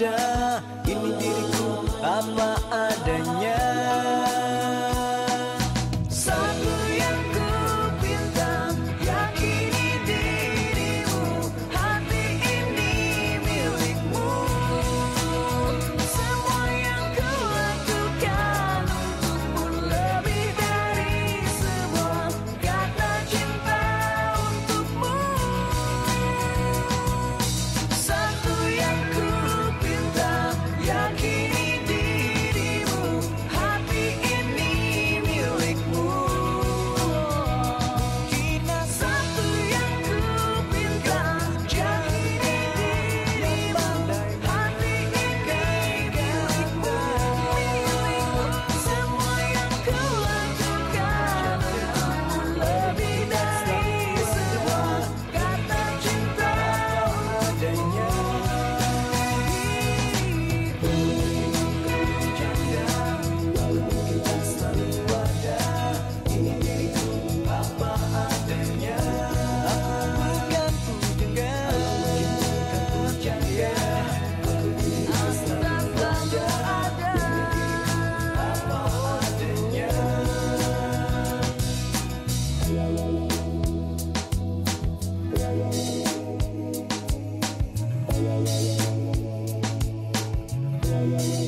ada. Ini diriku apa adanya. yeah, yeah.